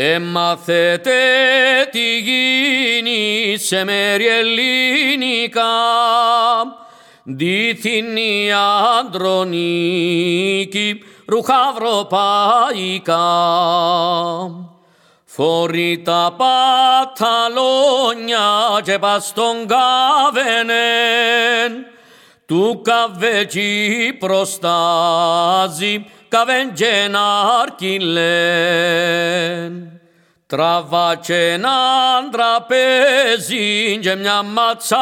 Έμαθετε τι γίνει σε μέρη ελληνικά. Δίθυνη αντρονίκη ρούχα ευρωπαϊκά Φορεί τα παταλόνια και πας στον καβενέν. Του καβέτσι προστάζει καβέν και ναρκιλέν. Τραβά και έναν τραπέζι και μια ματσά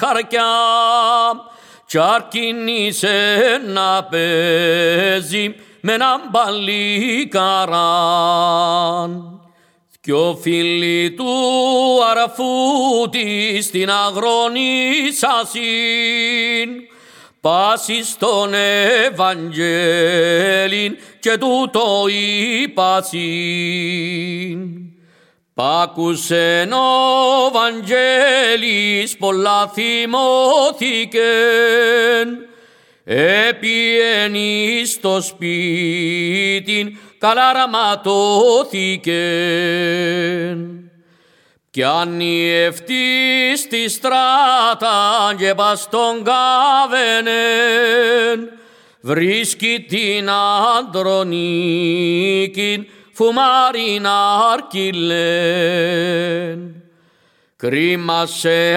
καρκιά κι αρκινήσε να παίζει με έναν παλικαράν. Κι φίλοι του αρφούτη στην αγρονίσασιν πάσει στον Ευαγγέλιν και τούτο είπασιν. Πάκουσεν ο Βαγγέλης πολλά θυμώθηκεν Επιένει στο σπίτι καλαραματώθηκε. Κι αν η ευτή στη στράτα και πας τον καβενέν, βρίσκει την αντρονίκη φουμάριν αρκιλέν. Κρίμα σε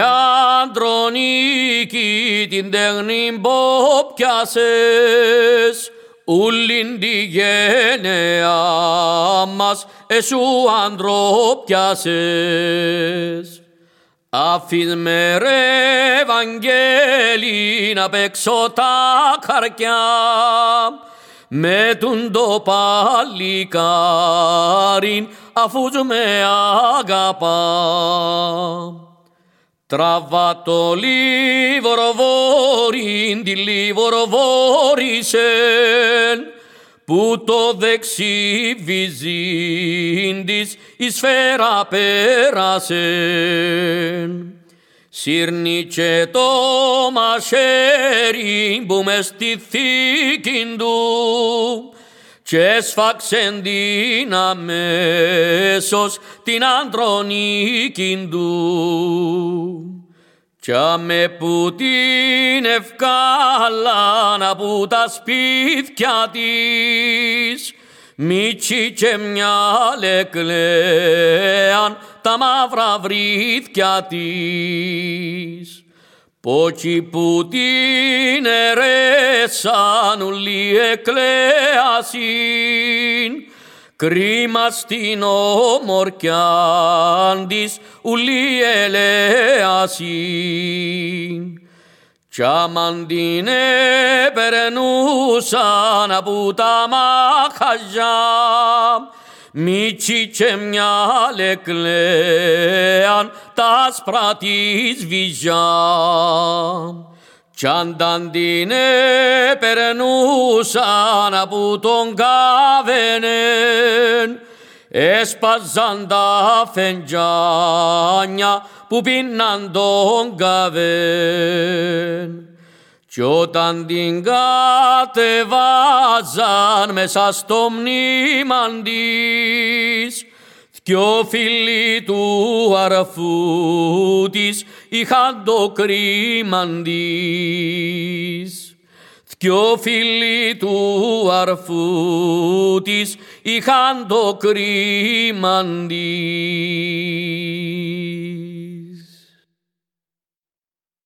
αντρονίκη την τέχνη πιάσες, ούλην τη γενεά μας εσού άντρο πιάσες. Αφήν με ρε Ευαγγέλη να παίξω τα καρκιά με τον το παλικάριν αφού με αγαπά. Τραβά το λιβοροβόριν, τη λιβοροβόρισεν, που το δεξί βυζίν της η σφαίρα πέρασεν. Σύρνει και το μαχαίρι που μες στη θήκη του και σφάξεν την αμέσως την αντρονίκη του. Κι άμε που την ευκάλαν από τα σπίτια της, μίτσι και μια λεκλέαν τα μαύρα βρύθια της. Πότσι που την ερέσαν ουλί εκλέασιν, κρίμα στην ομορκιάν της ουλί ελέασιν. Κι άμαν την επερνούσαν από τα μαχαζιά, Μίτσι και μια λεκλέαν τα άσπρα της βυζιά. Κι αν την περνούσαν από τον καβενέν, έσπαζαν τα φεντζάνια που πίναν τον καβέν. Κι όταν την κατεβάζαν μέσα στο μνήμαν της, δυο φίλοι του αρφού της είχαν το κρίμαν της. Δυο φίλοι του αρφού της είχαν το.